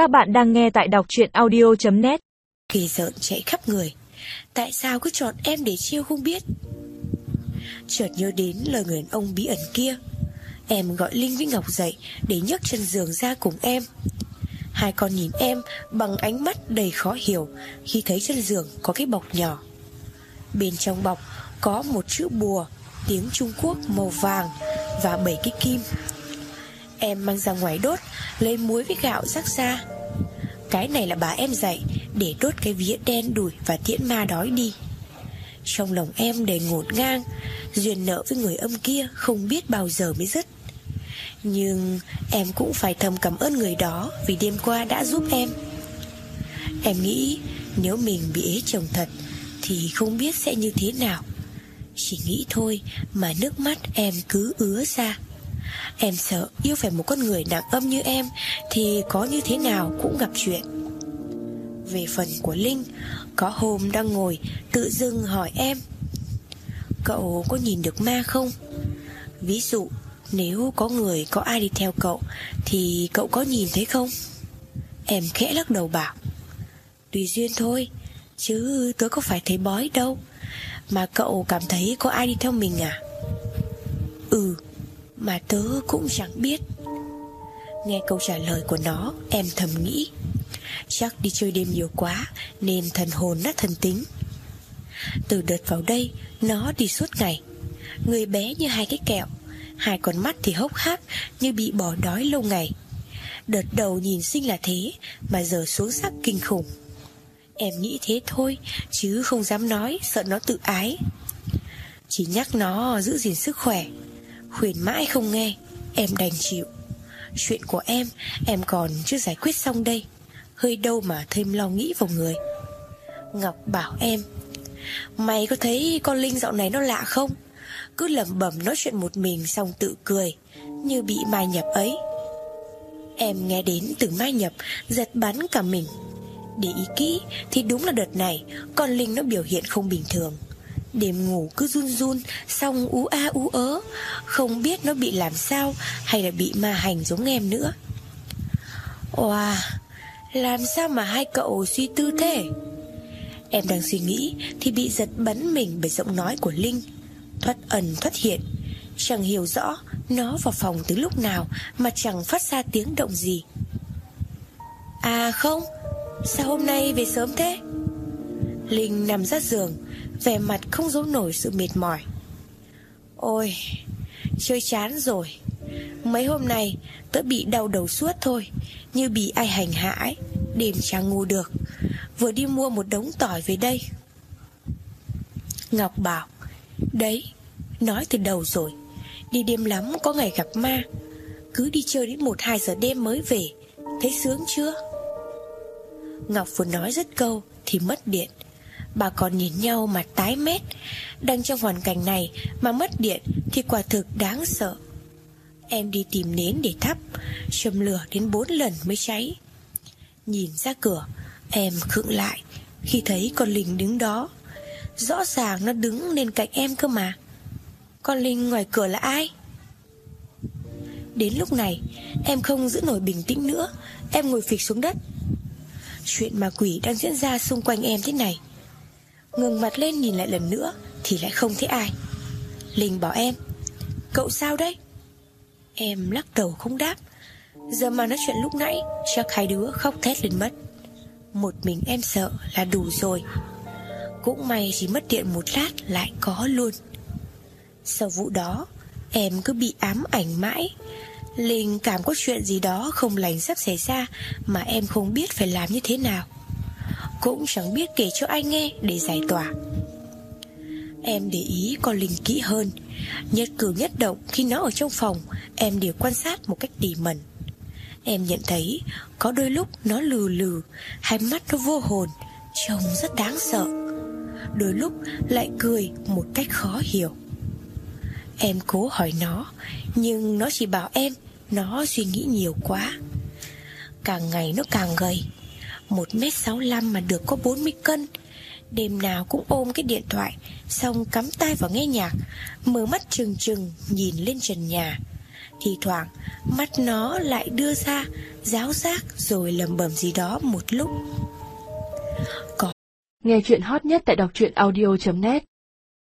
Các bạn đang nghe tại đọc chuyện audio.net Kỳ giận chạy khắp người. Tại sao cứ chọn em để chiêu không biết? Chợt nhớ đến lời người đàn ông bí ẩn kia. Em gọi Linh với Ngọc dậy Để nhấc chân giường ra cùng em. Hai con nhìn em bằng ánh mắt đầy khó hiểu Khi thấy chân giường có cái bọc nhỏ. Bên trong bọc có một chữ bùa, Tiếng Trung Quốc màu vàng Và bảy cái kim. Em mang ra ngoài đốt, Lấy muối với gạo rắc ra. Cái này là bà em dạy, Để đốt cái vía đen đuổi và tiễn ma đói đi. Trong lòng em đầy ngổn ngang, Duyên nợ với người âm kia Không biết bao giờ mới dứt. Nhưng em cũng phải thầm cảm ơn người đó Vì đêm qua đã giúp em. Em nghĩ Nếu mình bị ế chồng thật Thì không biết sẽ như thế nào. Chỉ nghĩ thôi Mà nước mắt em cứ ứa ra. Em sợ yêu phải một con người nặng âm như em Thì có như thế nào cũng gặp chuyện. Về phần của Linh, Có hôm đang ngồi Tự dưng hỏi em, Cậu có nhìn được ma không? Ví dụ, Nếu có người, có ai đi theo cậu Thì cậu có nhìn thấy không? Em khẽ lắc đầu bảo, Tùy duyên thôi, Chứ tớ có phải thấy bói đâu. Mà cậu cảm thấy có ai đi theo mình à? Ừ mà tớ cũng chẳng biết. Nghe câu trả lời của nó, Em thầm nghĩ. Chắc đi chơi đêm nhiều quá, Nên thần hồn nát thần tính. Từ đợt vào đây, Nó đi suốt ngày. Người bé như hai cái kẹo, Hai con mắt thì hốc hác Như bị bỏ đói lâu ngày. Đợt đầu nhìn xinh là thế, Mà giờ xuống sắc kinh khủng. Em nghĩ thế thôi, Chứ không dám nói, Sợ nó tự ái. Chỉ nhắc nó giữ gìn sức khỏe. Khuyên mãi không nghe. Em đành chịu. Chuyện của em Em còn chưa giải quyết xong đây. Hơi đâu mà thêm lo nghĩ vào người. Ngọc bảo em, Mày có thấy con Linh dạo này nó lạ không? Cứ lẩm bẩm nói chuyện một mình Xong tự cười, Như bị mai nhập ấy. Em nghe đến từ mai nhập, Giật bắn cả mình. Để ý kỹ thì đúng là đợt này, Con Linh nó biểu hiện không bình thường. Đêm ngủ cứ run run, Xong ú a ú ớ. Không biết nó bị làm sao, Hay là bị ma hành giống em nữa. Wow Làm sao mà hai cậu suy tư thế? Em đang suy nghĩ Thì bị giật bắn mình bởi giọng nói của Linh. Thoát ẩn, thoát hiện. Chẳng hiểu rõ Nó vào phòng từ lúc nào Mà chẳng phát ra tiếng động gì. À không, Sao hôm nay về sớm thế? Linh nằm ra giường Vẻ mặt không giấu nổi sự mệt mỏi. Ôi, Chơi chán rồi. Mấy hôm nay, tớ bị đau đầu suốt thôi, Như bị ai hành hạ ấy Đêm chẳng ngủ được. Vừa đi mua một đống tỏi về đây. Ngọc bảo, Đấy, Nói từ đầu rồi. Đi đêm lắm có ngày gặp ma. Cứ đi chơi đến 1-2 giờ đêm mới về. Thấy sướng chưa? Ngọc vừa nói rất câu Thì mất điện. Bà còn nhìn nhau mà tái mét. Đang trong hoàn cảnh này Mà mất điện thì quả thực đáng sợ. Em đi tìm nến để thắp, Châm lửa đến 4 lần mới cháy. Nhìn ra cửa, Em khựng lại Khi thấy con Linh đứng đó. Rõ ràng nó đứng lên cạnh em cơ mà. Con Linh ngoài cửa là ai? Đến lúc này, Em không giữ nổi bình tĩnh nữa. Em ngồi phịch xuống đất. Chuyện ma quỷ đang diễn ra xung quanh em thế này Ngừng mặt lên nhìn lại lần nữa Thì lại không thấy ai. Linh bảo em, Cậu sao đấy? Em lắc đầu không đáp. Giờ mà nói chuyện lúc nãy, Chắc hai đứa khóc thét lên mất. Một mình em sợ là đủ rồi. Cũng may chỉ mất điện một lát Lại có luôn. Sau vụ đó, Em cứ bị ám ảnh mãi. Linh cảm có chuyện gì đó không lành sắp xảy ra Mà em không biết phải làm như thế nào. Cũng chẳng biết kể cho ai nghe để giải tỏa. Em để ý con Linh kỹ hơn. Nhất cử nhất động khi nó ở trong phòng, Em đều quan sát một cách tỉ mẩn. Em nhận thấy Có đôi lúc nó lừ lừ, Hai mắt nó vô hồn, Trông rất đáng sợ. Đôi lúc lại cười một cách khó hiểu. Em cố hỏi nó, Nhưng nó chỉ bảo em Nó suy nghĩ nhiều quá. Càng ngày nó càng gầy. 1m65 mà được có 40 cân. Đêm nào cũng ôm cái điện thoại, Xong cắm tai vào nghe nhạc, Mở mắt trừng trừng, nhìn lên trần nhà. Thì thoảng, mắt nó lại đưa ra, Giáo giác rồi lầm bầm gì đó một lúc. Có Nghe chuyện hot nhất tại đọc truyện audio.net